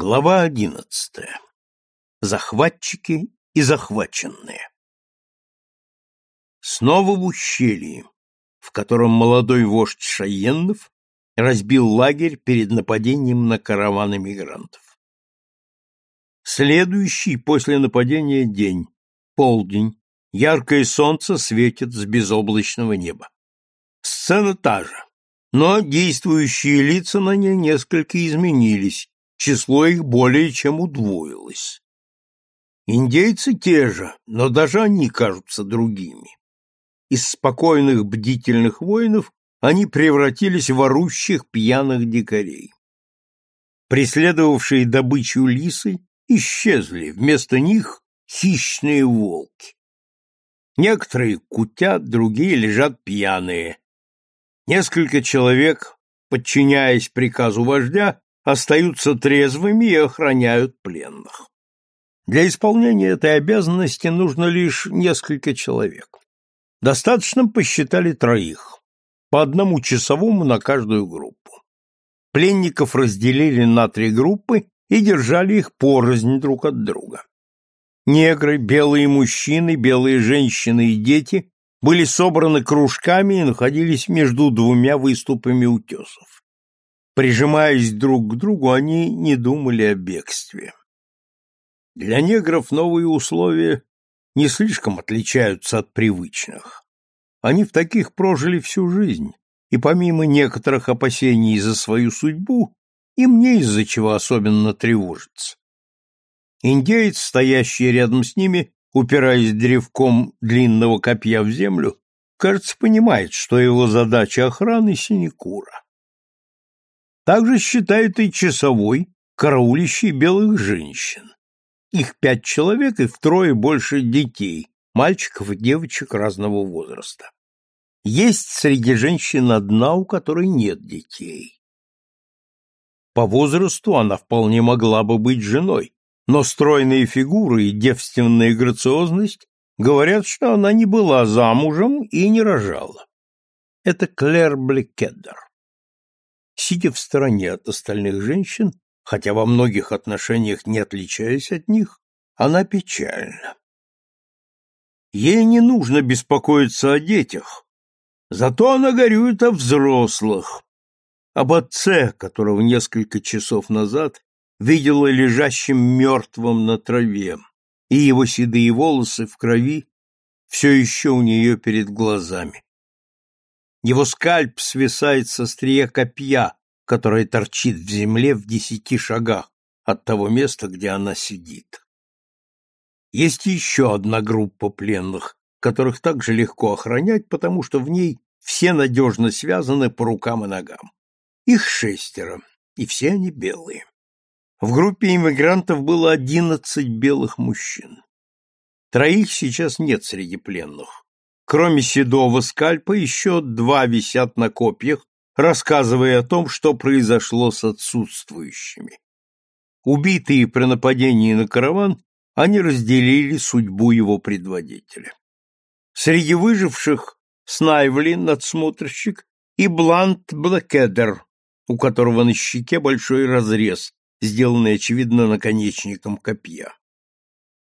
Глава одиннадцатая. Захватчики и захваченные. Снова в ущелье, в котором молодой вождь Шаеннов разбил лагерь перед нападением на караван эмигрантов. Следующий после нападения день, полдень, яркое солнце светит с безоблачного неба. Сцена та же, но действующие лица на ней несколько изменились, число их более чем удвоилось. Индейцы те же, но даже они кажутся другими. Из спокойных бдительных воинов они превратились в орущих пьяных дикарей. Преследовавшие добычу лисы исчезли, вместо них хищные волки. Некоторые кутят, другие лежат пьяные. Несколько человек, подчиняясь приказу вождя, остаются трезвыми и охраняют пленных. Для исполнения этой обязанности нужно лишь несколько человек. Достаточно посчитали троих, по одному часовому на каждую группу. Пленников разделили на три группы и держали их порознь друг от друга. Негры, белые мужчины, белые женщины и дети были собраны кружками и находились между двумя выступами утесов. Прижимаясь друг к другу, они не думали о бегстве. Для негров новые условия не слишком отличаются от привычных. Они в таких прожили всю жизнь, и помимо некоторых опасений за свою судьбу, им не из-за чего особенно тревожиться. Индеец, стоящий рядом с ними, упираясь древком длинного копья в землю, кажется, понимает, что его задача охраны синекура. Также считают и часовой, караулищий белых женщин. Их пять человек и втрое больше детей, мальчиков и девочек разного возраста. Есть среди женщин одна, у которой нет детей. По возрасту она вполне могла бы быть женой, но стройные фигуры и девственная грациозность говорят, что она не была замужем и не рожала. Это Клэр Блекеддер сидя в стороне от остальных женщин, хотя во многих отношениях не отличаясь от них, она печальна. Ей не нужно беспокоиться о детях, зато она горюет о взрослых, об отце, которого несколько часов назад видела лежащим мертвым на траве, и его седые волосы в крови все еще у нее перед глазами. Его скальп свисает со стрия копья, которое торчит в земле в десяти шагах от того места, где она сидит. Есть еще одна группа пленных, которых также легко охранять, потому что в ней все надежно связаны по рукам и ногам. Их шестеро, и все они белые. В группе иммигрантов было одиннадцать белых мужчин. Троих сейчас нет среди пленных. Кроме седого скальпа, еще два висят на копьях, рассказывая о том, что произошло с отсутствующими. Убитые при нападении на караван, они разделили судьбу его предводителя. Среди выживших Снайвли, надсмотрщик, и Блант Блэкедер, у которого на щеке большой разрез, сделанный, очевидно, наконечником копья.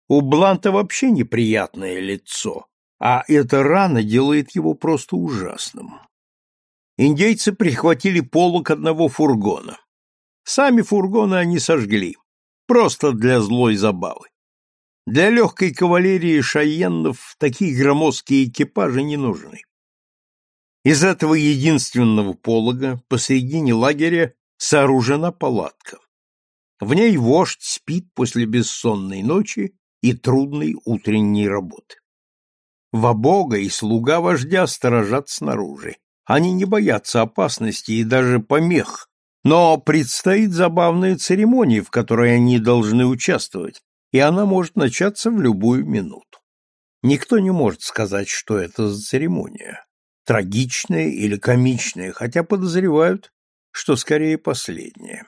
У Бланта вообще неприятное лицо, а эта рана делает его просто ужасным. Индейцы прихватили полок одного фургона. Сами фургоны они сожгли, просто для злой забавы. Для легкой кавалерии шайеннов такие громоздкие экипажи не нужны. Из этого единственного полога посредине лагеря сооружена палатка. В ней вождь спит после бессонной ночи и трудной утренней работы. Вабога и слуга вождя сторожат снаружи. Они не боятся опасности и даже помех, но предстоит забавная церемония, в которой они должны участвовать, и она может начаться в любую минуту. Никто не может сказать, что это за церемония, трагичная или комичная, хотя подозревают, что скорее последняя.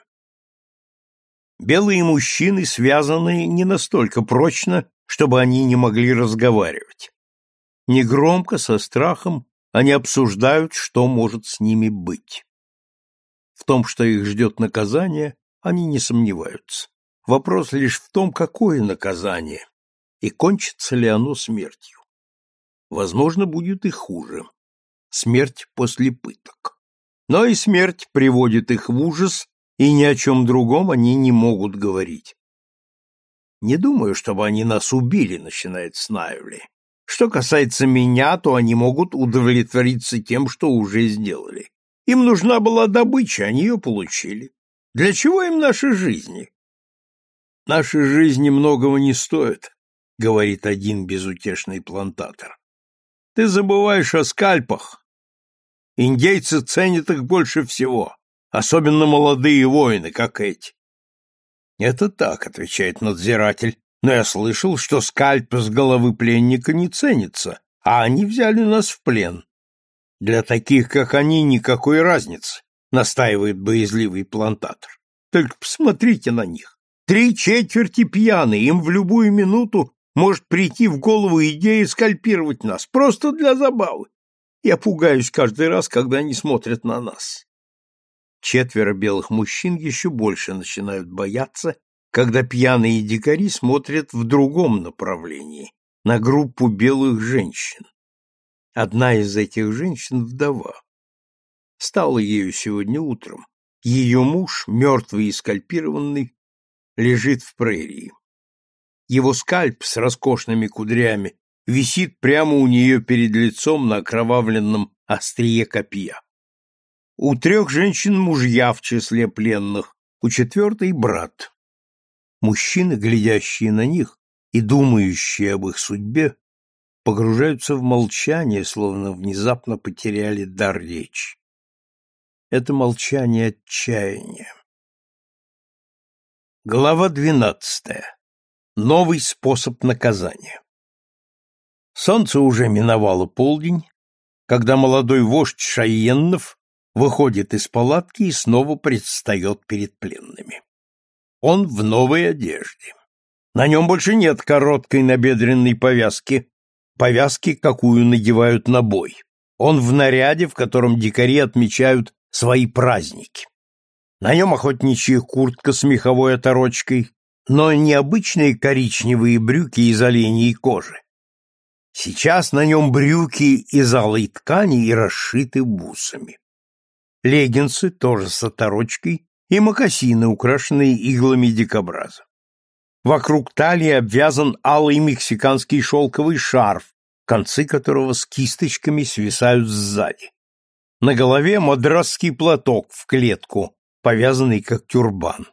Белые мужчины связаны не настолько прочно, чтобы они не могли разговаривать. Негромко, со страхом, они обсуждают, что может с ними быть. В том, что их ждет наказание, они не сомневаются. Вопрос лишь в том, какое наказание, и кончится ли оно смертью. Возможно, будет и хуже. Смерть после пыток. Но и смерть приводит их в ужас, и ни о чем другом они не могут говорить. Не думаю, чтобы они нас убили, начинает Снайвли. Что касается меня, то они могут удовлетвориться тем, что уже сделали. Им нужна была добыча, они ее получили. Для чего им наши жизни? Наши жизни многого не стоят, говорит один безутешный плантатор. Ты забываешь о скальпах. Индейцы ценят их больше всего, особенно молодые воины, как эти. Это так, отвечает надзиратель, но я слышал, что скальп с головы пленника не ценится, а они взяли нас в плен. Для таких, как они, никакой разницы, настаивает боязливый плантатор. Только посмотрите на них. Три четверти пьяны, им в любую минуту может прийти в голову идея скальпировать нас, просто для забавы. Я пугаюсь каждый раз, когда они смотрят на нас. Четверо белых мужчин еще больше начинают бояться, когда пьяные дикари смотрят в другом направлении, на группу белых женщин. Одна из этих женщин — вдова. Стала ею сегодня утром. Ее муж, мертвый и скальпированный, лежит в прерии. Его скальп с роскошными кудрями висит прямо у нее перед лицом на окровавленном острие копья. У трех женщин мужья в числе пленных, у четвертой брат. Мужчины, глядящие на них и думающие об их судьбе, погружаются в молчание, словно внезапно потеряли дар речи. Это молчание отчаяния. Глава двенадцатая. Новый способ наказания. Солнце уже миновало полдень, когда молодой вождь Шайеннов выходит из палатки и снова предстает перед пленными. Он в новой одежде. На нем больше нет короткой набедренной повязки, повязки, какую надевают на бой. Он в наряде, в котором дикари отмечают свои праздники. На нем охотничья куртка с меховой оторочкой, но необычные коричневые брюки из оленьей кожи. Сейчас на нем брюки из алой ткани и расшиты бусами. Леггинсы тоже с оторочкой и мокасины, украшенные иглами дикобраза. Вокруг талии обвязан алый мексиканский шелковый шарф, концы которого с кисточками свисают сзади. На голове мадрасский платок в клетку, повязанный как тюрбан.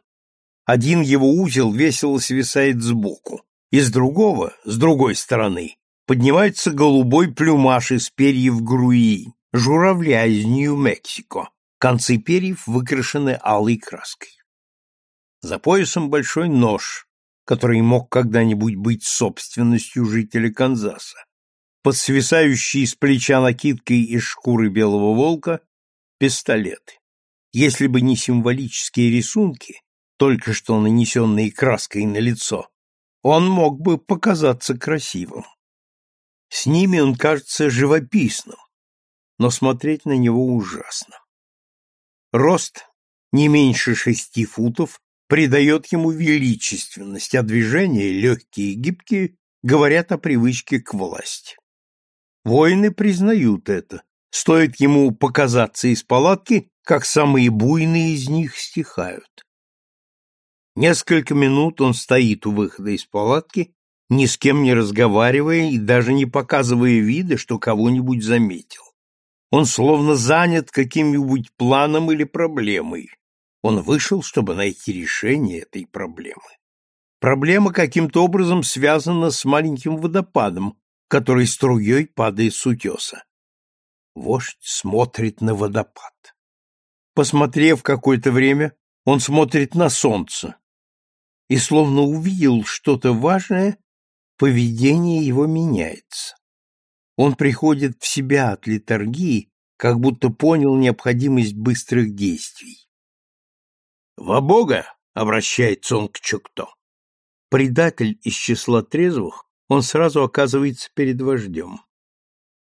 Один его узел весело свисает сбоку, из другого, с другой стороны, поднимается голубой плюмаж из перьев груи, журавля из Нью-Мексико. Концы перьев выкрашены алой краской. За поясом большой нож, который мог когда-нибудь быть собственностью жителя Канзаса. Под свисающей с плеча накидкой из шкуры белого волка пистолеты. Если бы не символические рисунки, только что нанесенные краской на лицо, он мог бы показаться красивым. С ними он кажется живописным, но смотреть на него ужасно. Рост не меньше шести футов придает ему величественность, а движения, легкие и гибкие, говорят о привычке к власти. Воины признают это, стоит ему показаться из палатки, как самые буйные из них стихают. Несколько минут он стоит у выхода из палатки, ни с кем не разговаривая и даже не показывая вида, что кого-нибудь заметил. Он словно занят каким-нибудь планом или проблемой. Он вышел, чтобы найти решение этой проблемы. Проблема каким-то образом связана с маленьким водопадом, который струей падает с утеса. Вождь смотрит на водопад. Посмотрев какое-то время, он смотрит на солнце и, словно увидел что-то важное, поведение его меняется. Он приходит в себя от литургии, как будто понял необходимость быстрых действий. «Во Бога!» — обращается он к Чукто. Предатель из числа трезвых, он сразу оказывается перед вождем.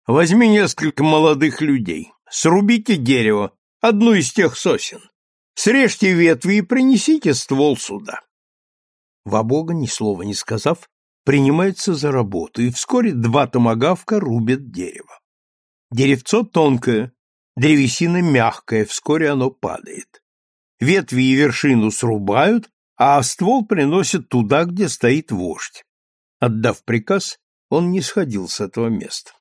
«Возьми несколько молодых людей, срубите дерево, одну из тех сосен. Срежьте ветви и принесите ствол сюда. Вабога, ни слова не сказав, принимается за работу, и вскоре два томагавка рубят дерево. Деревцо тонкое, древесина мягкая, вскоре оно падает. Ветви и вершину срубают, а ствол приносят туда, где стоит вождь. Отдав приказ, он не сходил с этого места.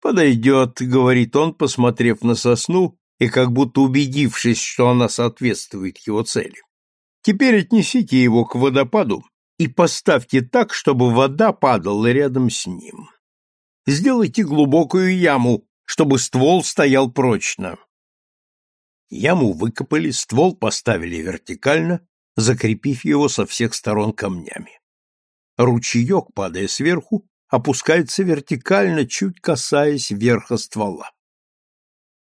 «Подойдет», — говорит он, посмотрев на сосну и как будто убедившись, что она соответствует его цели. «Теперь отнесите его к водопаду и поставьте так, чтобы вода падала рядом с ним. Сделайте глубокую яму, чтобы ствол стоял прочно. Яму выкопали, ствол поставили вертикально, закрепив его со всех сторон камнями. Ручеек, падая сверху, опускается вертикально, чуть касаясь верха ствола.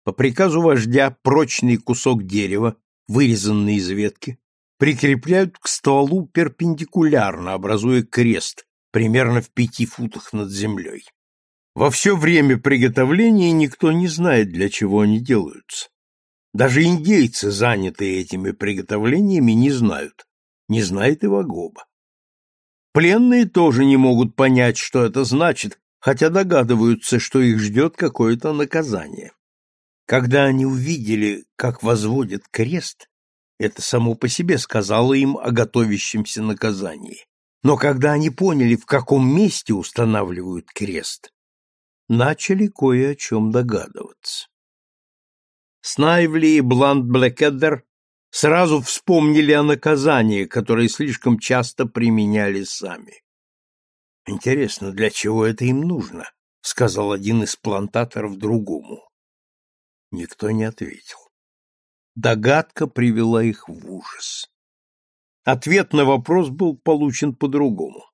По приказу вождя прочный кусок дерева, вырезанный из ветки, прикрепляют к стволу перпендикулярно, образуя крест, примерно в пяти футах над землей. Во все время приготовления никто не знает, для чего они делаются. Даже индейцы, занятые этими приготовлениями, не знают. Не знает и Вагоба. Пленные тоже не могут понять, что это значит, хотя догадываются, что их ждет какое-то наказание. Когда они увидели, как возводят крест, это само по себе сказало им о готовящемся наказании. Но когда они поняли, в каком месте устанавливают крест, начали кое о чем догадываться. Снайвли и Блант Блэкеддер сразу вспомнили о наказании, которое слишком часто применяли сами. «Интересно, для чего это им нужно?» — сказал один из плантаторов другому. Никто не ответил. Догадка привела их в ужас. Ответ на вопрос был получен по-другому.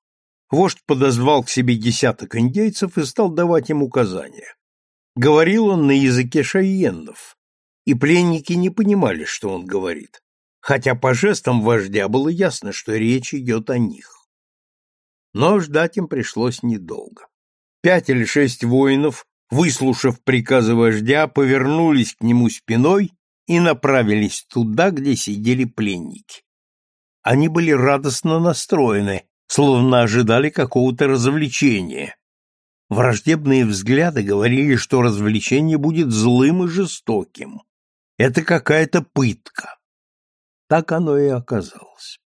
Вождь подозвал к себе десяток индейцев и стал давать им указания. Говорил он на языке шайеннов, и пленники не понимали, что он говорит, хотя по жестам вождя было ясно, что речь идет о них. Но ждать им пришлось недолго. Пять или шесть воинов, выслушав приказы вождя, повернулись к нему спиной и направились туда, где сидели пленники. Они были радостно настроены, словно ожидали какого-то развлечения. Враждебные взгляды говорили, что развлечение будет злым и жестоким. Это какая-то пытка. Так оно и оказалось.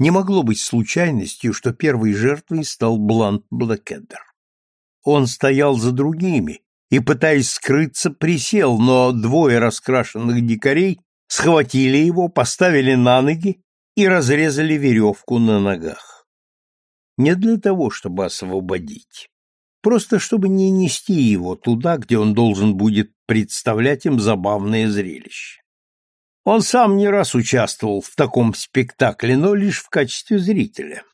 Не могло быть случайностью, что первой жертвой стал Блант Блэкеддер. Он стоял за другими и, пытаясь скрыться, присел, но двое раскрашенных дикарей схватили его, поставили на ноги и разрезали веревку на ногах. Не для того, чтобы освободить, просто чтобы не нести его туда, где он должен будет представлять им забавное зрелище. Он сам не раз участвовал в таком спектакле, но лишь в качестве зрителя.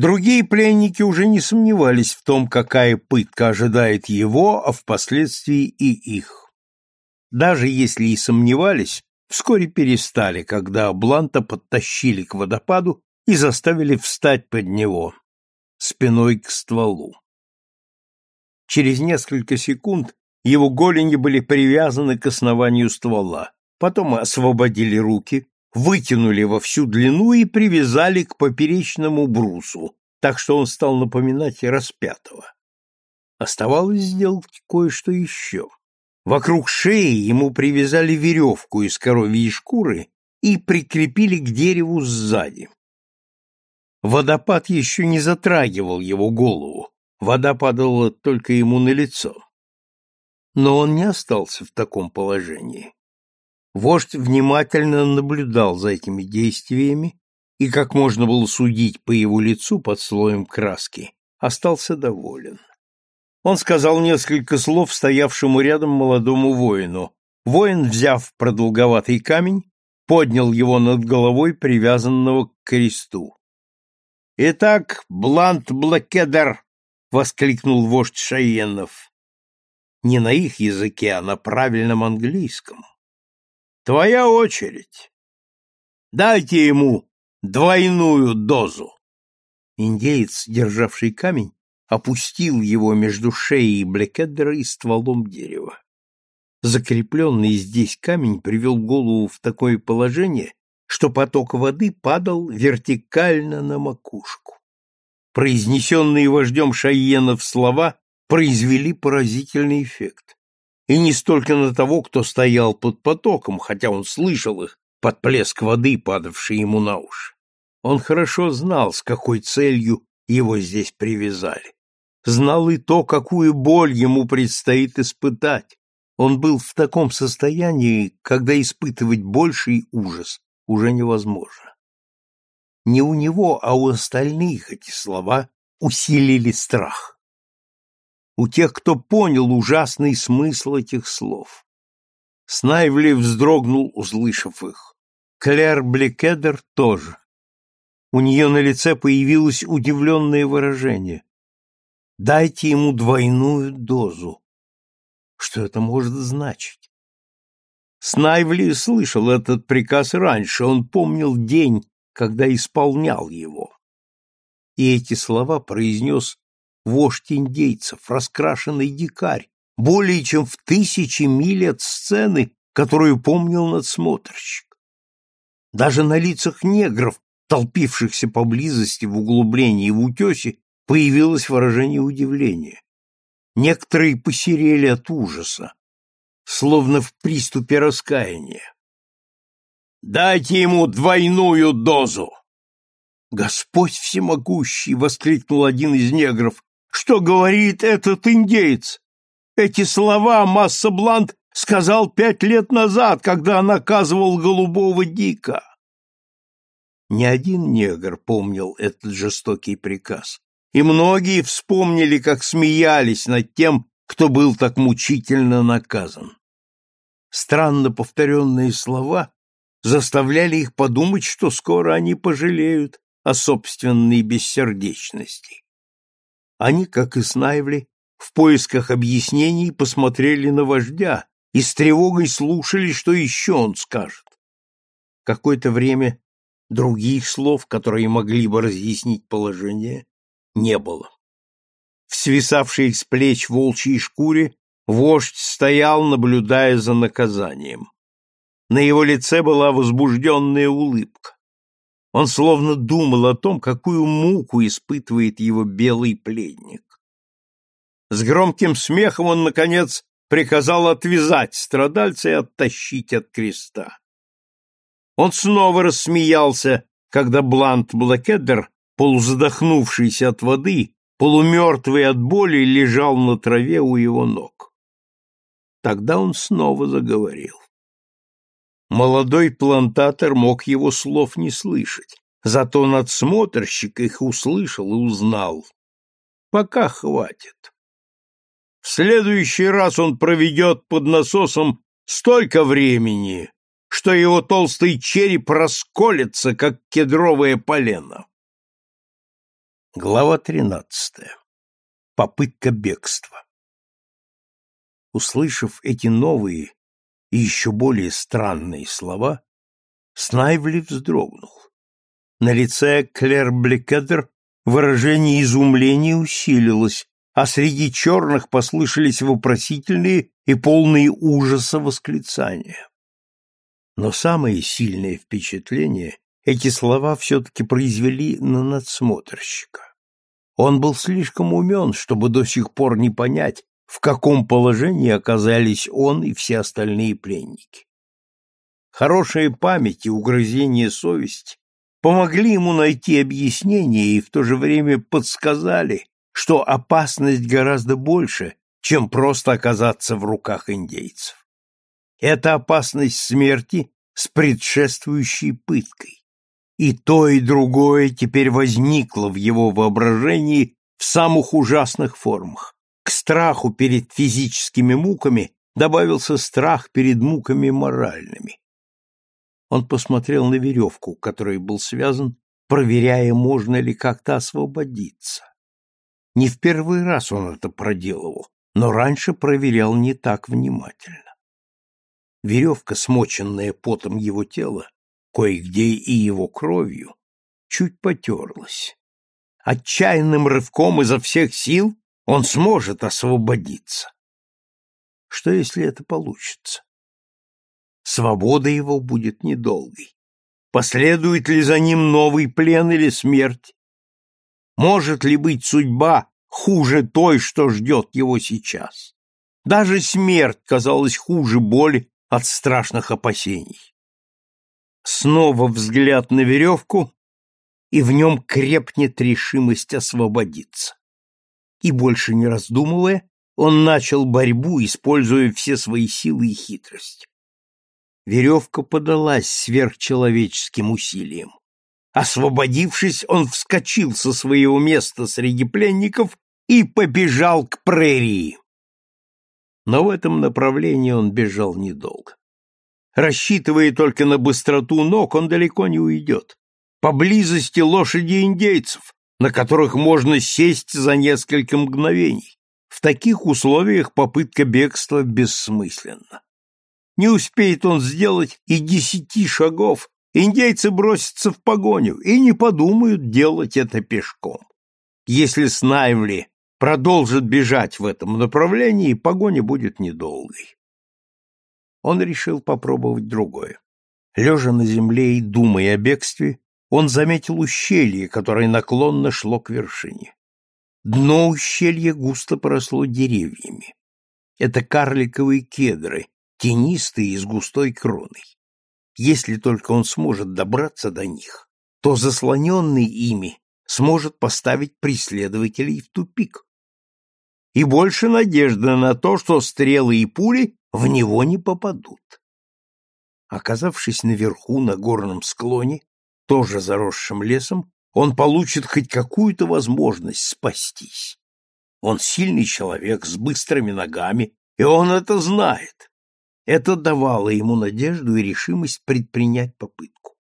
Другие пленники уже не сомневались в том, какая пытка ожидает его, а впоследствии и их. Даже если и сомневались, вскоре перестали, когда Бланта подтащили к водопаду и заставили встать под него, спиной к стволу. Через несколько секунд его голени были привязаны к основанию ствола, потом освободили руки, вытянули во всю длину и привязали к поперечному брусу, так что он стал напоминать распятого. Оставалось сделать кое-что еще. Вокруг шеи ему привязали веревку из коровьей шкуры и прикрепили к дереву сзади. Водопад еще не затрагивал его голову, Вода падала только ему на лицо. Но он не остался в таком положении. Вождь внимательно наблюдал за этими действиями и, как можно было судить по его лицу под слоем краски, остался доволен. Он сказал несколько слов стоявшему рядом молодому воину. Воин, взяв продолговатый камень, поднял его над головой привязанного к кресту. «Итак, Блант Блакедер — воскликнул вождь Шаенов. Не на их языке, а на правильном английском. «Твоя очередь. Дайте ему двойную дозу». Индеец, державший камень, опустил его между шеей Блекеддера и стволом дерева. Закрепленный здесь камень привел голову в такое положение, что поток воды падал вертикально на макушку. Произнесенные вождем Шайенов слова произвели поразительный эффект. И не столько на того, кто стоял под потоком, хотя он слышал их под плеск воды, падавший ему на уши. Он хорошо знал, с какой целью его здесь привязали. Знал и то, какую боль ему предстоит испытать. Он был в таком состоянии, когда испытывать больший ужас уже невозможно. Не у него, а у остальных эти слова усилили страх. У тех, кто понял ужасный смысл этих слов. Снайвли вздрогнул, услышав их. Клэр Блекедер тоже. У нее на лице появилось удивленное выражение. Дайте ему двойную дозу. Что это может значить? Снайвли слышал этот приказ раньше, он помнил день, когда исполнял его. И эти слова произнес вождь индейцев, раскрашенный дикарь, более чем в тысячи миль от сцены, которую помнил надсмотрщик. Даже на лицах негров толпившихся поблизости в углублении в утесе, появилось выражение удивления. Некоторые посерели от ужаса, словно в приступе раскаяния. «Дайте ему двойную дозу!» «Господь всемогущий!» — воскликнул один из негров. «Что говорит этот индейец? Эти слова Масса Блант сказал пять лет назад, когда наказывал голубого дика. Не один негр помнил этот жестокий приказ, и многие вспомнили, как смеялись над тем, кто был так мучительно наказан. Странно повторенные слова заставляли их подумать, что скоро они пожалеют о собственной бессердечности. Они, как и Снайвли, в поисках объяснений посмотрели на вождя и с тревогой слушали, что еще он скажет. Какое-то время Других слов, которые могли бы разъяснить положение, не было. В свисавшей с плеч волчьей шкуре вождь стоял, наблюдая за наказанием. На его лице была возбужденная улыбка. Он словно думал о том, какую муку испытывает его белый пленник. С громким смехом он, наконец, приказал отвязать страдальца и оттащить от креста. Он снова рассмеялся, когда Блант Блэкеддер, полузадохнувшийся от воды, полумертвый от боли, лежал на траве у его ног. Тогда он снова заговорил. Молодой плантатор мог его слов не слышать, зато надсмотрщик их услышал и узнал. Пока хватит. В следующий раз он проведет под насосом столько времени, что его толстый череп расколется, как кедровое полено. Глава тринадцатая. Попытка бегства. Услышав эти новые и еще более странные слова, Снайвли вздрогнул. На лице Клэр Блекедер выражение изумления усилилось, а среди черных послышались вопросительные и полные ужаса восклицания. Но самое сильное впечатление эти слова все-таки произвели на надсмотрщика. Он был слишком умен, чтобы до сих пор не понять, в каком положении оказались он и все остальные пленники. Хорошая память и угрызение совести помогли ему найти объяснение и в то же время подсказали, что опасность гораздо больше, чем просто оказаться в руках индейцев. Это опасность смерти с предшествующей пыткой. И то, и другое теперь возникло в его воображении в самых ужасных формах. К страху перед физическими муками добавился страх перед муками моральными. Он посмотрел на веревку, которой был связан, проверяя, можно ли как-то освободиться. Не в первый раз он это проделывал, но раньше проверял не так внимательно. Веревка, смоченная потом его тела, кое-где и его кровью, чуть потерлась. Отчаянным рывком изо всех сил он сможет освободиться. Что, если это получится? Свобода его будет недолгой. Последует ли за ним новый плен или смерть? Может ли быть судьба хуже той, что ждет его сейчас? Даже смерть казалась хуже боли от страшных опасений. Снова взгляд на веревку, и в нем крепнет решимость освободиться. И больше не раздумывая, он начал борьбу, используя все свои силы и хитрость. Веревка подалась сверхчеловеческим усилием. Освободившись, он вскочил со своего места среди пленников и побежал к прерии. Но в этом направлении он бежал недолго. Рассчитывая только на быстроту ног, он далеко не уйдет. Поблизости лошади индейцев, на которых можно сесть за несколько мгновений. В таких условиях попытка бегства бессмысленна. Не успеет он сделать и десяти шагов, индейцы бросятся в погоню и не подумают делать это пешком. Если Снайвли продолжит бежать в этом направлении, погоня будет недолгой. Он решил попробовать другое. Лежа на земле и думая о бегстве, он заметил ущелье, которое наклонно шло к вершине. Дно ущелья густо поросло деревьями. Это карликовые кедры, тенистые и с густой кроной. Если только он сможет добраться до них, то заслоненный ими сможет поставить преследователей в тупик и больше надежды на то, что стрелы и пули в него не попадут. Оказавшись наверху на горном склоне, тоже заросшим лесом, он получит хоть какую-то возможность спастись. Он сильный человек с быстрыми ногами, и он это знает. Это давало ему надежду и решимость предпринять попытку.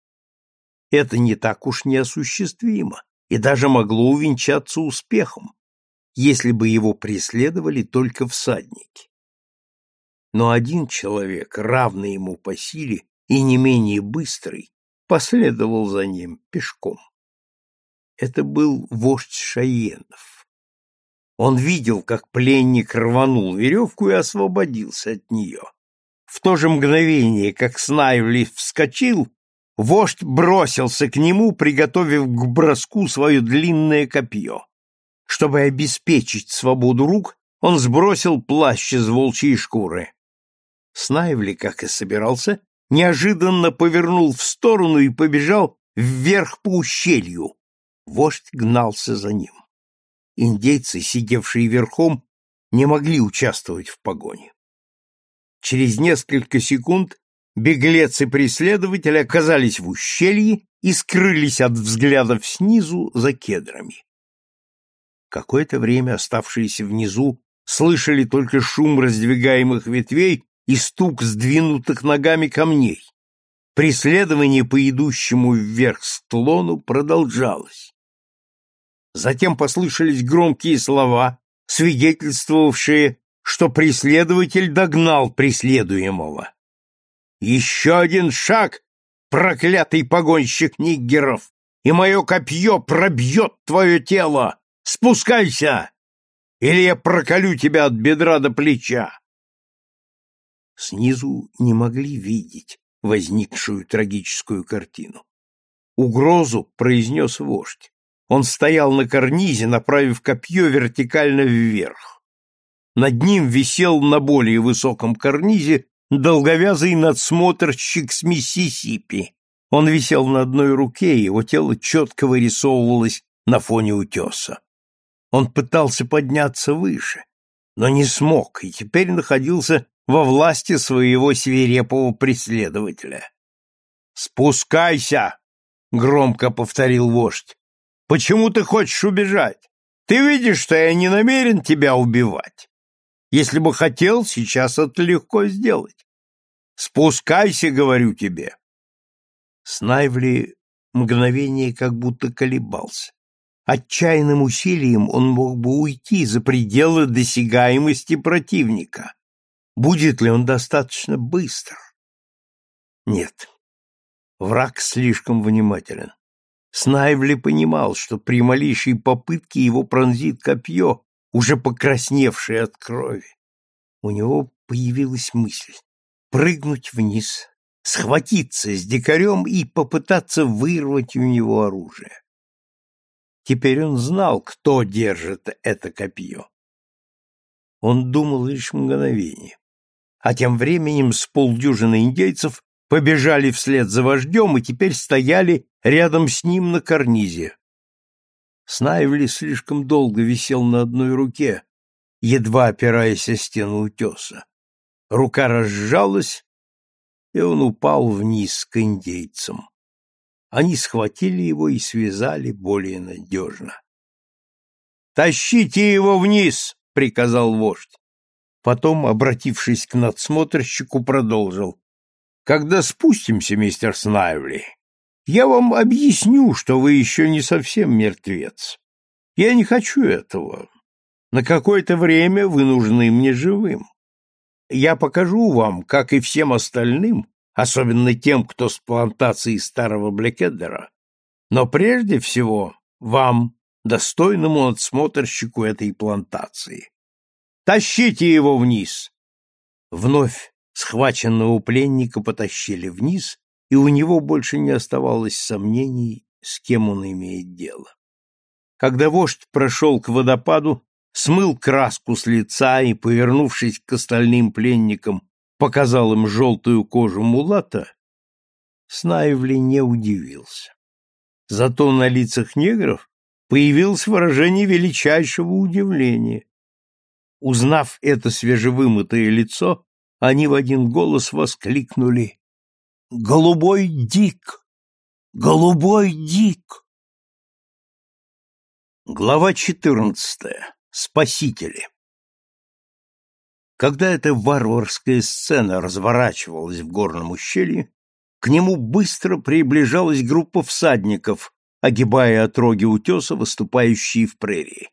Это не так уж неосуществимо и даже могло увенчаться успехом, если бы его преследовали только всадники. Но один человек, равный ему по силе и не менее быстрый, последовал за ним пешком. Это был вождь Шаенов. Он видел, как пленник рванул веревку и освободился от нее. В то же мгновение, как Снайвли вскочил, вождь бросился к нему, приготовив к броску свое длинное копье. Чтобы обеспечить свободу рук, он сбросил плащ из волчьей шкуры. Снайвли, как и собирался, неожиданно повернул в сторону и побежал вверх по ущелью. Вождь гнался за ним. Индейцы, сидевшие верхом, не могли участвовать в погоне. Через несколько секунд беглец и преследователь оказались в ущелье и скрылись от взглядов снизу за кедрами. Какое-то время оставшиеся внизу слышали только шум раздвигаемых ветвей и стук сдвинутых ногами камней. Преследование по идущему вверх склону продолжалось. Затем послышались громкие слова, свидетельствовавшие, что преследователь догнал преследуемого. «Еще один шаг, проклятый погонщик ниггеров, и мое копье пробьет твое тело!» Спускайся, или я проколю тебя от бедра до плеча. Снизу не могли видеть возникшую трагическую картину. Угрозу произнес вождь. Он стоял на карнизе, направив копье вертикально вверх. Над ним висел на более высоком карнизе долговязый надсмотрщик с Миссисипи. Он висел на одной руке, его тело четко вырисовывалось на фоне утеса. Он пытался подняться выше, но не смог и теперь находился во власти своего свирепого преследователя. «Спускайся!» — громко повторил вождь. «Почему ты хочешь убежать? Ты видишь, что я не намерен тебя убивать. Если бы хотел, сейчас это легко сделать. Спускайся, говорю тебе!» Снайвли мгновение как будто колебался. Отчаянным усилием он мог бы уйти за пределы досягаемости противника. Будет ли он достаточно быстр? Нет. Враг слишком внимателен. Снайвли понимал, что при малейшей попытке его пронзит копье, уже покрасневшее от крови. У него появилась мысль прыгнуть вниз, схватиться с дикарем и попытаться вырвать у него оружие. Теперь он знал, кто держит это копье. Он думал лишь мгновение. А тем временем с полдюжины индейцев побежали вслед за вождем и теперь стояли рядом с ним на карнизе. Снайвли слишком долго висел на одной руке, едва опираясь о стену утеса. Рука разжалась, и он упал вниз к индейцам. Они схватили его и связали более надежно. «Тащите его вниз!» — приказал вождь. Потом, обратившись к надсмотрщику, продолжил. «Когда спустимся, мистер Снайвли, я вам объясню, что вы еще не совсем мертвец. Я не хочу этого. На какое-то время вы нужны мне живым. Я покажу вам, как и всем остальным, особенно тем, кто с плантации старого Блекеддера, но прежде всего вам, достойному надсмотрщику этой плантации. Тащите его вниз!» Вновь схваченного пленника потащили вниз, и у него больше не оставалось сомнений, с кем он имеет дело. Когда вождь прошел к водопаду, смыл краску с лица и, повернувшись к остальным пленникам, показал им желтую кожу мулата, Снайвли не удивился. Зато на лицах негров появилось выражение величайшего удивления. Узнав это свежевымытое лицо, они в один голос воскликнули «Голубой Дик! Голубой Дик!» Глава четырнадцатая спасители. Когда эта варварская сцена разворачивалась в горном ущелье, к нему быстро приближалась группа всадников, огибая отроги утеса, выступающие в прерии.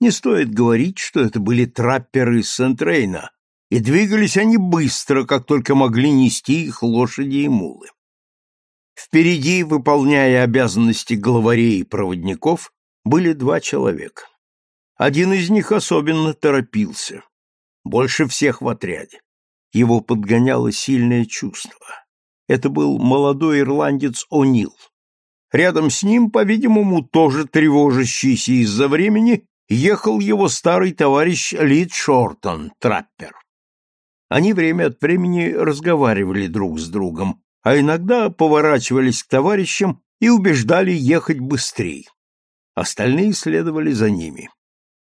Не стоит говорить, что это были трапперы из Сент-Рейна, и двигались они быстро, как только могли нести их лошади и мулы. Впереди, выполняя обязанности главарей и проводников, были два человека. Один из них особенно торопился, больше всех в отряде. Его подгоняло сильное чувство. Это был молодой ирландец О'Нил. Рядом с ним, по-видимому, тоже тревожащийся из-за времени, ехал его старый товарищ Лид Шортон, траппер. Они время от времени разговаривали друг с другом, а иногда поворачивались к товарищам и убеждали ехать быстрее. Остальные следовали за ними.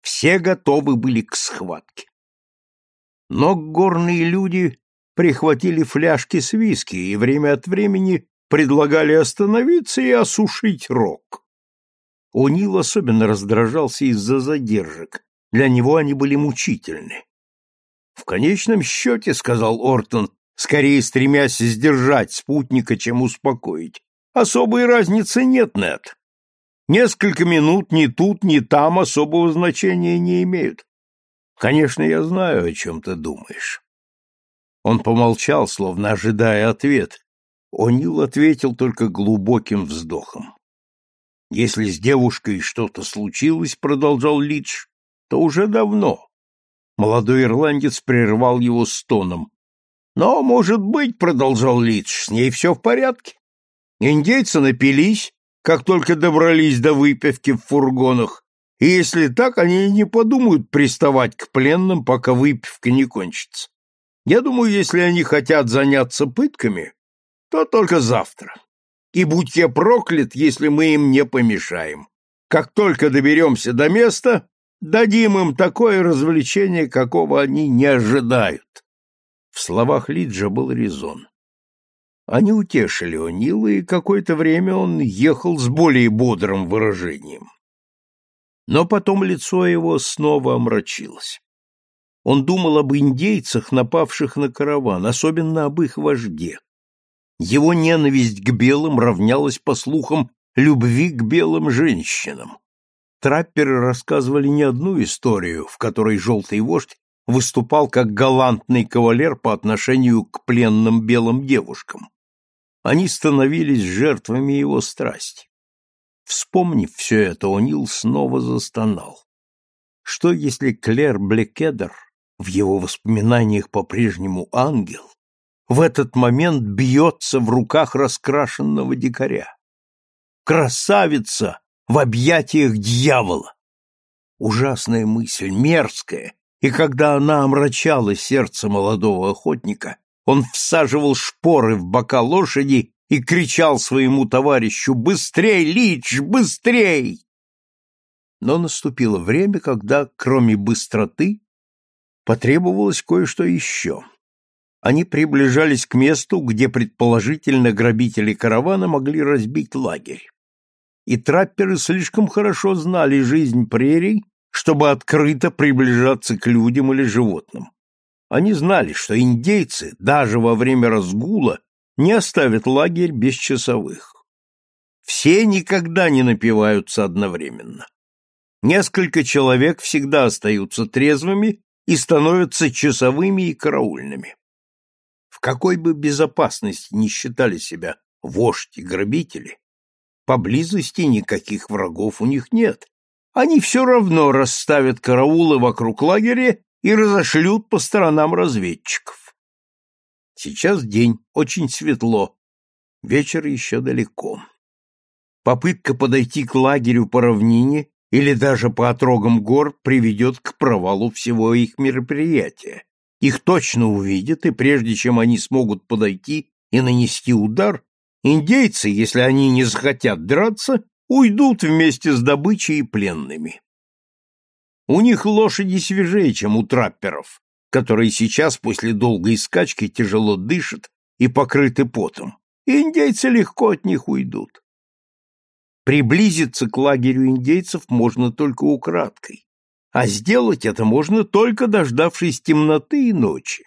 Все готовы были к схватке. Но горные люди прихватили фляжки с виски и время от времени предлагали остановиться и осушить рог. О'Нил особенно раздражался из-за задержек, для него они были мучительны. «В конечном счете, — сказал Ортон, скорее стремясь сдержать спутника, чем успокоить, — особой разницы нет, Нет. Несколько минут ни тут, ни там особого значения не имеют. Конечно, я знаю, о чем ты думаешь. Он помолчал, словно ожидая ответ. О'Нил ответил только глубоким вздохом. Если с девушкой что-то случилось, продолжал Лидж, то уже давно. Молодой ирландец прервал его стоном. Но, может быть, продолжал Лидж, с ней все в порядке. Индейцы напились, как только добрались до выпивки в фургонах, и если так, они не подумают приставать к пленным, пока выпивка не кончится. Я думаю, если они хотят заняться пытками, то только завтра. И будь я проклят, если мы им не помешаем. Как только доберемся до места, дадим им такое развлечение, какого они не ожидают. В словах Лиджа был резон. Они утешили О'Нила, и какое-то время он ехал с более бодрым выражением. Но потом лицо его снова омрачилось. Он думал об индейцах, напавших на караван, особенно об их вожде. Его ненависть к белым равнялась, по слухам, любви к белым женщинам. Трапперы рассказывали не одну историю, в которой желтый вождь выступал как галантный кавалер по отношению к пленным белым девушкам они становились жертвами его страсти. Вспомнив все это, О'Нил снова застонал. Что, если Клэр Блекедер, в его воспоминаниях по-прежнему ангел, в этот момент бьется в руках раскрашенного дикаря. Красавица в объятиях дьявола. Ужасная мысль, мерзкая, и когда она омрачала сердце молодого охотника, он всаживал шпоры в бока лошади и кричал своему товарищу «Быстрей, Лич, быстрей!» Но наступило время, когда, кроме быстроты, потребовалось кое-что еще. Они приближались к месту, где, предположительно, грабители каравана могли разбить лагерь. И трапперы слишком хорошо знали жизнь прерий, чтобы открыто приближаться к людям или животным. Они знали, что индейцы даже во время разгула не оставят лагерь без часовых. Все никогда не напиваются одновременно. Несколько человек всегда остаются трезвыми и становятся часовыми и караульными. В какой бы безопасности ни считали себя вождь и грабители, поблизости никаких врагов у них нет. Они все равно расставят караулы вокруг лагеря и разошлют по сторонам разведчиков. Сейчас день, очень светло, вечер еще далеко. Попытка подойти к лагерю по равнине или даже по отрогам гор приведет к провалу всего их мероприятия. Их точно увидят, и прежде чем они смогут подойти и нанести удар, индейцы, если они не захотят драться, уйдут вместе с добычей и пленными. У них лошади свежее, чем у трапперов, которые сейчас после долгой скачки тяжело дышат и покрыты потом, индейцы легко от них уйдут. Приблизиться к лагерю индейцев можно только украдкой, а сделать это можно только дождавшись темноты и ночи.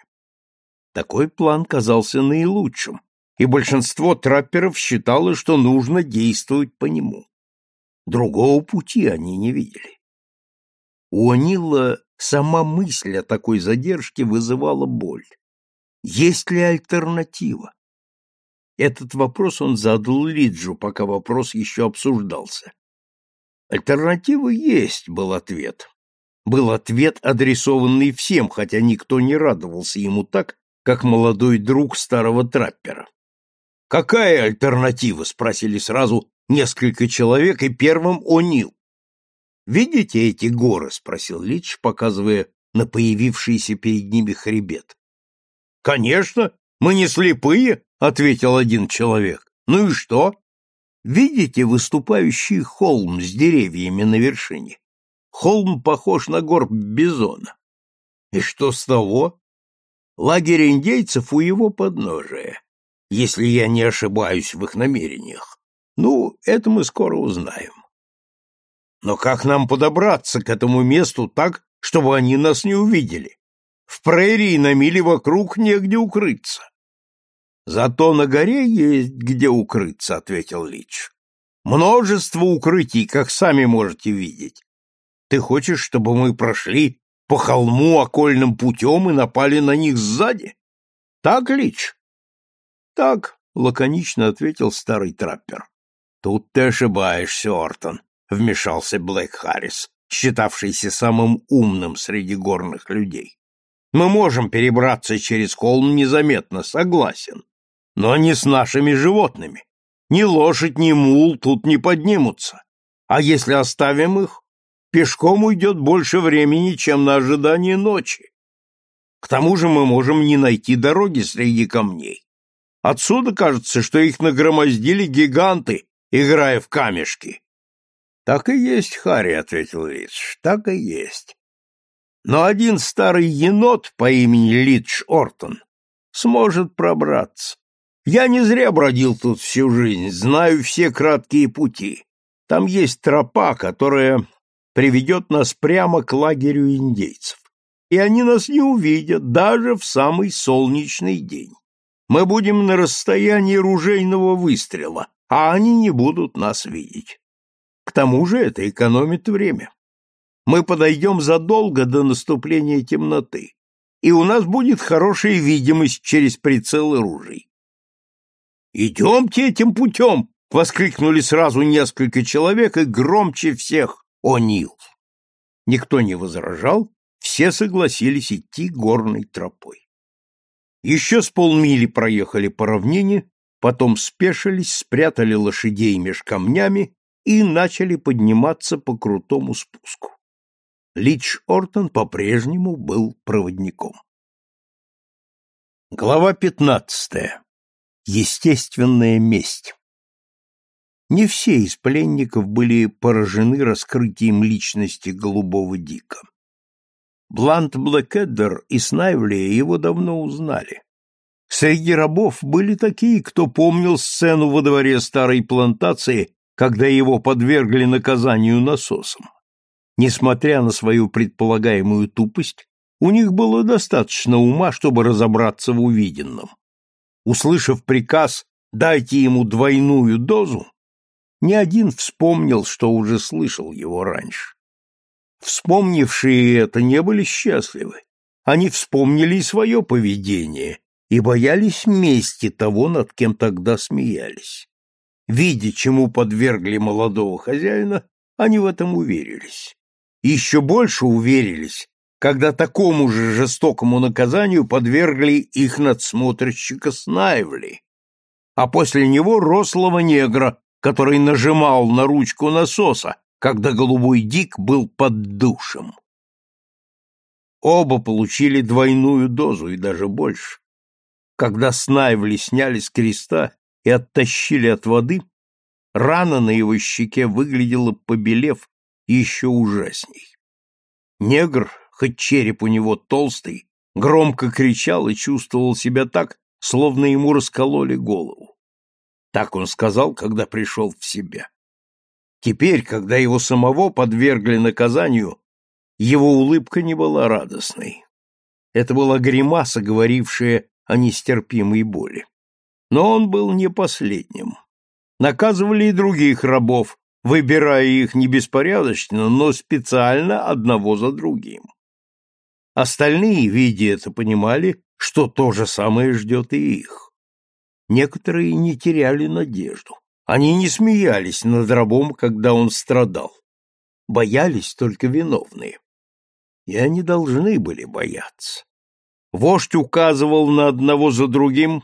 Такой план казался наилучшим, и большинство трапперов считало, что нужно действовать по нему. Другого пути они не видели. У Анила Сама мысль о такой задержке вызывала боль. Есть ли альтернатива? Этот вопрос он задал Лиджу, пока вопрос еще обсуждался. Альтернатива есть, был ответ. Был ответ, адресованный всем, хотя никто не радовался ему так, как молодой друг старого траппера. «Какая альтернатива?» — спросили сразу несколько человек, и первым О'Нил. Видите эти горы? спросил Лич, показывая на появившийся перед ними хребет. Конечно, мы не слепые, ответил один человек. Ну и что? Видите выступающий холм с деревьями на вершине? Холм похож на горб бизона. И что с того? Лагерь индейцев у его подножия, если я не ошибаюсь в их намерениях. Ну, это мы скоро узнаем. Но как нам подобраться к этому месту так, чтобы они нас не увидели? В прерии на миле вокруг негде укрыться. Зато на горе есть где укрыться, ответил Лич. Множество укрытий, как сами можете видеть. Ты хочешь, чтобы мы прошли по холму окольным путем и напали на них сзади? Так, Лич? Так, лаконично ответил старый траппер. Тут ты ошибаешься, Ортон вмешался Блэк Харрис, считавшийся самым умным среди горных людей. Мы можем перебраться через холм незаметно, согласен, но не с нашими животными. Ни лошадь, ни мул тут не поднимутся. А если оставим их, пешком уйдет больше времени, чем на ожидание ночи. К тому же мы можем не найти дороги среди камней. Отсюда кажется, что их нагромоздили гиганты, играя в камешки. Так и есть, Харри, ответил Лидж. Так и есть. Но один старый енот по имени Лидж Ортон сможет пробраться. Я не зря бродил тут всю жизнь, знаю все краткие пути. Там есть тропа, которая приведет нас прямо к лагерю индейцев. И они нас не увидят даже в самый солнечный день. Мы будем на расстоянии ружейного выстрела, а они не будут нас видеть. К тому же это экономит время. Мы подойдем задолго до наступления темноты, и у нас будет хорошая видимость через прицелы ружей. «Идемте этим путем!» — воскликнули сразу несколько человек и громче всех «О'Нил!». Никто не возражал, все согласились идти горной тропой. Еще с полмили проехали по равнине, потом спешились, спрятали лошадей меж камнями и начали подниматься по крутому спуску. Лич Ортон по-прежнему был проводником. Глава пятнадцатая. Естественная месть. Не все из пленников были поражены раскрытием личности голубого Дика. Блант Блэкэддер и Снайвли его давно узнали. Среди рабов были такие, кто помнил сцену во дворе старой плантации, когда его подвергли наказанию насосом. Несмотря на свою предполагаемую тупость, у них было достаточно ума, чтобы разобраться в увиденном. Услышав приказ «дайте ему двойную дозу», ни один вспомнил, что уже слышал его раньше. Вспомнившие это не были счастливы. Они вспомнили и свое поведение и боялись мести того, над кем тогда смеялись. Видя, чему подвергли молодого хозяина, они в этом уверились. И еще больше уверились, когда такому же жестокому наказанию подвергли их надсмотрщика Снайвли, а после него рослого негра, который нажимал на ручку насоса, когда голубой дик был под душем. Оба получили двойную дозу и даже больше. Когда Снайвли сняли с креста и оттащили от воды, рана на его щеке выглядела, побелев, еще ужасней. Негр, хоть череп у него толстый, громко кричал и чувствовал себя так, словно ему раскололи голову. Так он сказал, когда пришел в себя. Теперь, когда его самого подвергли наказанию, его улыбка не была радостной. Это была гримаса, говорившая о нестерпимой боли. Но он был не последним. Наказывали и других рабов, выбирая их не беспорядочно, но специально одного за другим. Остальные, видя это, понимали, что то же самое ждет и их. Некоторые не теряли надежду. Они не смеялись над рабом, когда он страдал. Боялись только виновные. И они должны были бояться. Вождь указывал на одного за другим,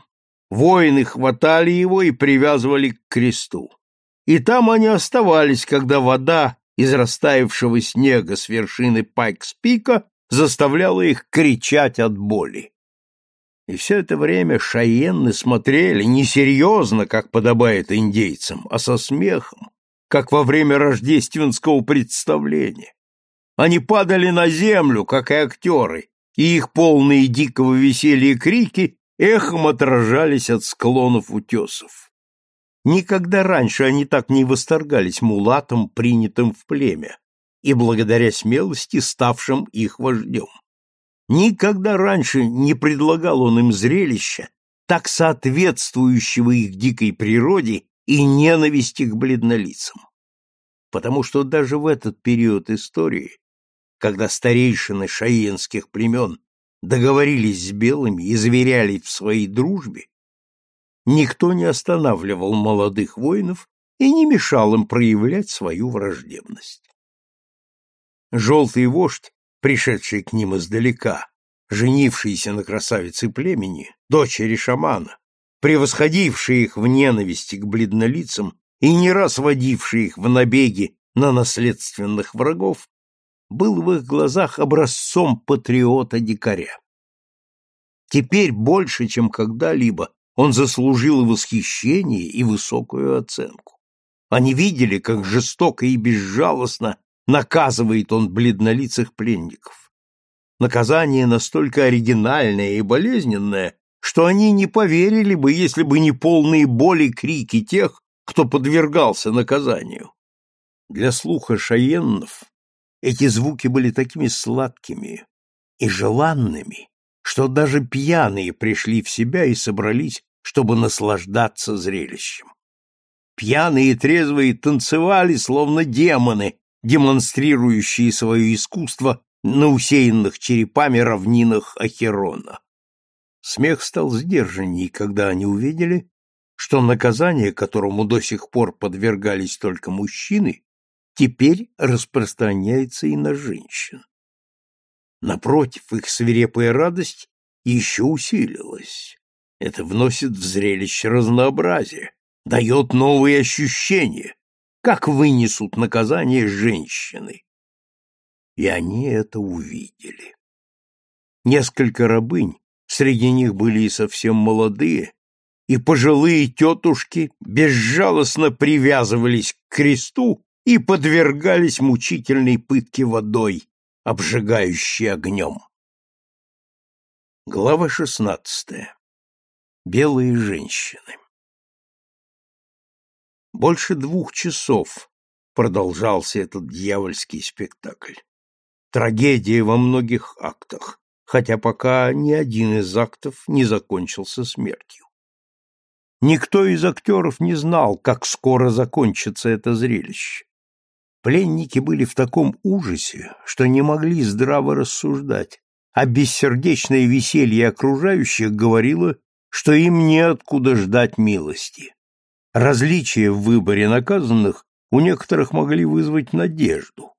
воины хватали его и привязывали к кресту. И там они оставались, когда вода из растаявшего снега с вершины Пайкс-пика заставляла их кричать от боли. И все это время шаенны смотрели несерьезно, как подобает индейцам, а со смехом, как во время рождественского представления. Они падали на землю, как и актеры, и их полные дикого веселья крики эхом отражались от склонов утесов. Никогда раньше они так не восторгались мулатом, принятым в племя, и благодаря смелости ставшим их вождем. Никогда раньше не предлагал он им зрелища, так соответствующего их дикой природе и ненависти к бледнолицам. Потому что даже в этот период истории, когда старейшины шаенских племен договорились с белыми и заверяли в своей дружбе, никто не останавливал молодых воинов и не мешал им проявлять свою враждебность. Желтый вождь пришедший к ним издалека, женившийся на красавице племени, дочери шамана, превосходивший их в ненависти к бледнолицам и не раз водивший их в набеги на наследственных врагов, был в их глазах образцом патриота-дикаря. Теперь больше, чем когда-либо, он заслужил восхищение, и высокую оценку. Они видели, как жестоко и безжалостно наказывает он бледнолицых пленников. Наказание настолько оригинальное и болезненное, что они не поверили бы, если бы не полные боли крики тех, кто подвергался наказанию. Для слуха шаеннов эти звуки были такими сладкими и желанными, что даже пьяные пришли в себя и собрались, чтобы наслаждаться зрелищем. Пьяные и трезвые танцевали, словно демоны, демонстрирующие свое искусство на усеянных черепами равнинах Ахерона. Смех стал сдержанней, когда они увидели, что наказание, которому до сих пор подвергались только мужчины, теперь распространяется и на женщин. Напротив, их свирепая радость еще усилилось. Это вносит в зрелище разнообразие, дает новые ощущения, как вынесут наказание женщины. И они это увидели. Несколько рабынь, среди них были и совсем молодые, и пожилые тетушки безжалостно привязывались к кресту и подвергались мучительной пытке водой, обжигающей огнем. Глава шестнадцатая. Белые женщины. Больше двух часов продолжался этот дьявольский спектакль. Трагедия во многих актах, хотя пока ни один из актов не закончился смертью. Никто из актеров не знал, как скоро закончится это зрелище. Пленники были в таком ужасе, что не могли здраво рассуждать, а бессердечное веселье окружающих говорило, что им неоткуда ждать милости. Различия в выборе наказанных у некоторых могли вызвать надежду.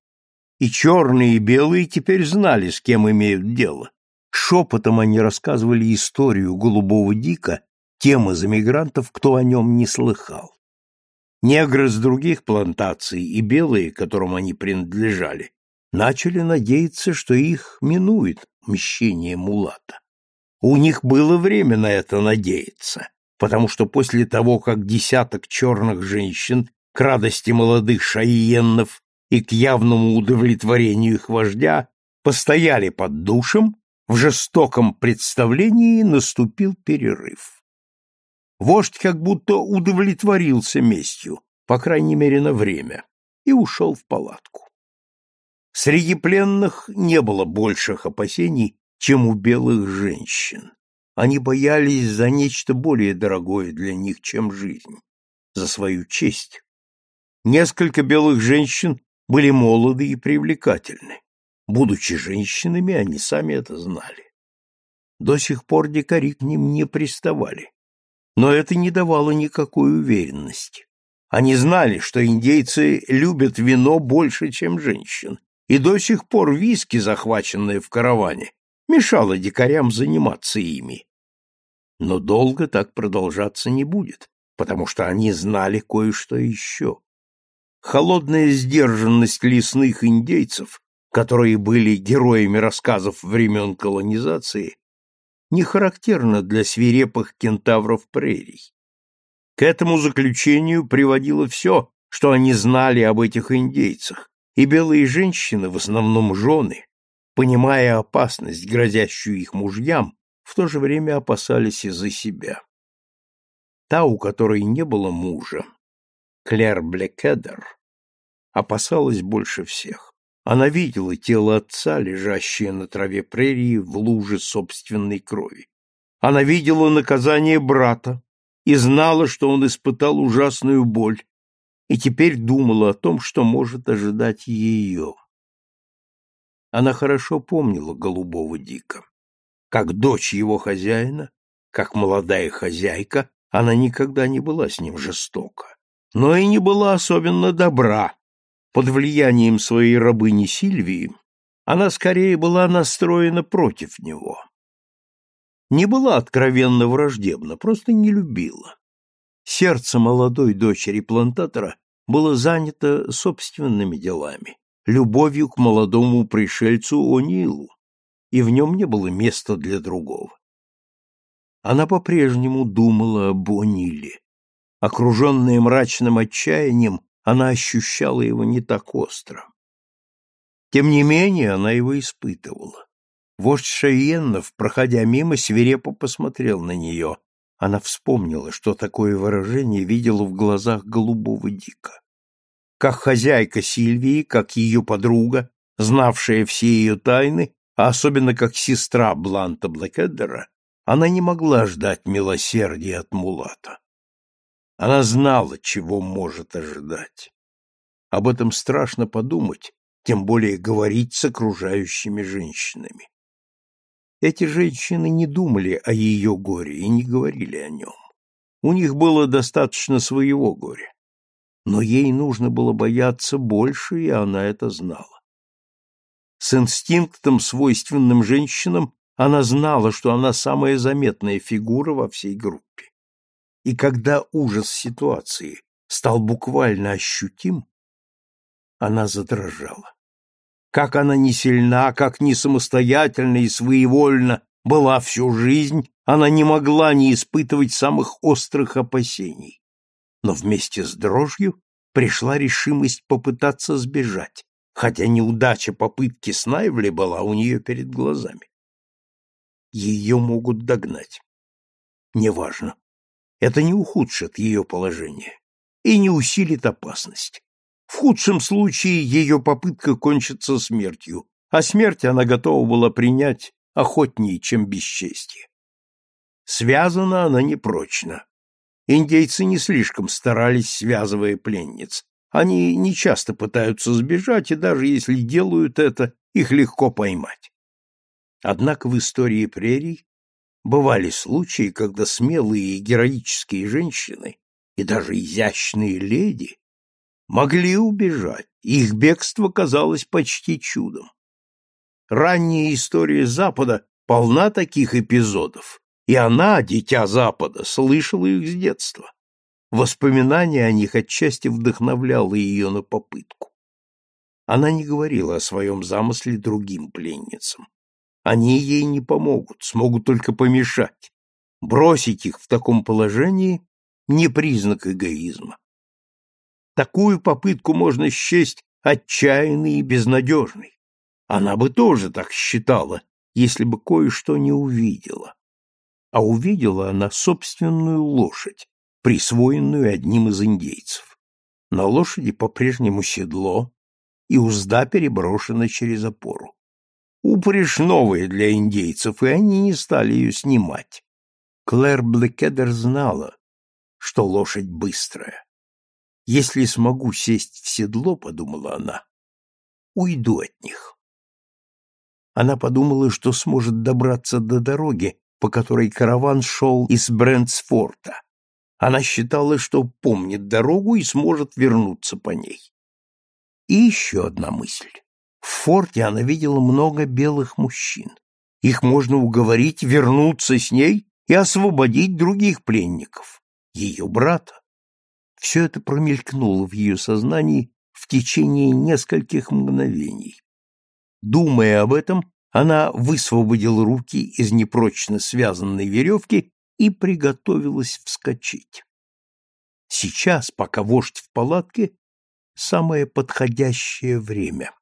И черные, и белые теперь знали, с кем имеют дело. Шепотом они рассказывали историю голубого дика тем из эмигрантов, кто о нем не слыхал. Негры с других плантаций и белые, которым они принадлежали, начали надеяться, что их минует мщение мулата. У них было время на это надеяться, потому что после того, как десяток черных женщин к радости молодых шаиеннов и к явному удовлетворению их вождя постояли под душем, в жестоком представлении наступил перерыв. Вождь как будто удовлетворился местью, по крайней мере на время, и ушел в палатку. Среди пленных не было больших опасений, чем у белых женщин. Они боялись за нечто более дорогое для них, чем жизнь, за свою честь. Несколько белых женщин были молоды и привлекательны. Будучи женщинами, они сами это знали. До сих пор дикари к ним не приставали но это не давало никакой уверенности. Они знали, что индейцы любят вино больше, чем женщин, и до сих пор виски, захваченные в караване, мешало дикарям заниматься ими. Но долго так продолжаться не будет, потому что они знали кое-что еще. Холодная сдержанность лесных индейцев, которые были героями рассказов времен колонизации, не характерно для свирепых кентавров прерий. К этому заключению приводило все, что они знали об этих индейцах, и белые женщины, в основном жены, понимая опасность, грозящую их мужьям, в то же время опасались и за себя. Та, у которой не было мужа, Клэр Блекедер, опасалась больше всех. Она видела тело отца, лежащее на траве прерии в луже собственной крови. Она видела наказание брата и знала, что он испытал ужасную боль, и теперь думала о том, что может ожидать ее. Она хорошо помнила голубого Дика. Как дочь его хозяина, как молодая хозяйка, она никогда не была с ним жестока, но и не была особенно добра, под влиянием своей рабыни Сильвии она скорее была настроена против него. Не была откровенно враждебна, просто не любила. Сердце молодой дочери плантатора было занято собственными делами, любовью к молодому пришельцу О'Нилу, и в нем не было места для другого. Она по-прежнему думала об О'Ниле. Окруженная мрачным отчаянием, она ощущала его не так остро. Тем не менее, она его испытывала. Вождь Шаеннов, проходя мимо, свирепо посмотрел на нее. Она вспомнила, что такое выражение видела в глазах голубого дика. Как хозяйка Сильвии, как ее подруга, знавшая все ее тайны, а особенно как сестра Бланта Блэкеддера, она не могла ждать милосердия от Мулата. Она знала, чего может ожидать. Об этом страшно подумать, тем более говорить с окружающими женщинами. Эти женщины не думали о ее горе и не говорили о нем. У них было достаточно своего горя. Но ей нужно было бояться больше, и она это знала. С инстинктом, свойственным женщинам, она знала, что она самая заметная фигура во всей группе. И когда ужас ситуации стал буквально ощутим, она задрожала. Как она не сильна, как не самостоятельна и своевольна была всю жизнь, она не могла не испытывать самых острых опасений. Но вместе с дрожью пришла решимость попытаться сбежать, хотя неудача попытки Снайвли была у нее перед глазами ее могут догнать. Неважно. Это не ухудшит ее положение и не усилит опасность. В худшем случае ее попытка кончится смертью, а смерть она готова была принять охотнее, чем бесчестье. Связана она непрочно. Индейцы не слишком старались, связывая пленниц. Они не часто пытаются сбежать, и даже если делают это, их легко поймать. Однако в истории прерий бывали случаи, когда смелые и героические женщины и даже изящные леди могли убежать, и их бегство казалось почти чудом. Ранняя история Запада полна таких эпизодов, и она, дитя Запада, слышала их с детства. Воспоминание о них отчасти вдохновляло ее на попытку. Она не говорила о своем замысле другим пленницам. Они ей не помогут, смогут только помешать. Бросить их в таком положении – не признак эгоизма. Такую попытку можно счесть отчаянной и безнадежной. Она бы тоже так считала, если бы кое-что не увидела. А увидела она собственную лошадь, присвоенную одним из индейцев. На лошади по-прежнему седло, и узда переброшена через опору упряжь новая для индейцев, и они не стали ее снимать. Клэр Блекедер знала, что лошадь быстрая. Если смогу сесть в седло, подумала она, уйду от них. Она подумала, что сможет добраться до дороги, по которой караван шел из Брентсфорта. Она считала, что помнит дорогу и сможет вернуться по ней. И еще одна мысль. В форте она видела много белых мужчин. Их можно уговорить вернуться с ней и освободить других пленников, ее брата. Все это промелькнуло в ее сознании в течение нескольких мгновений. Думая об этом, она высвободила руки из непрочно связанной веревки и приготовилась вскочить. Сейчас, пока вождь в палатке, самое подходящее время.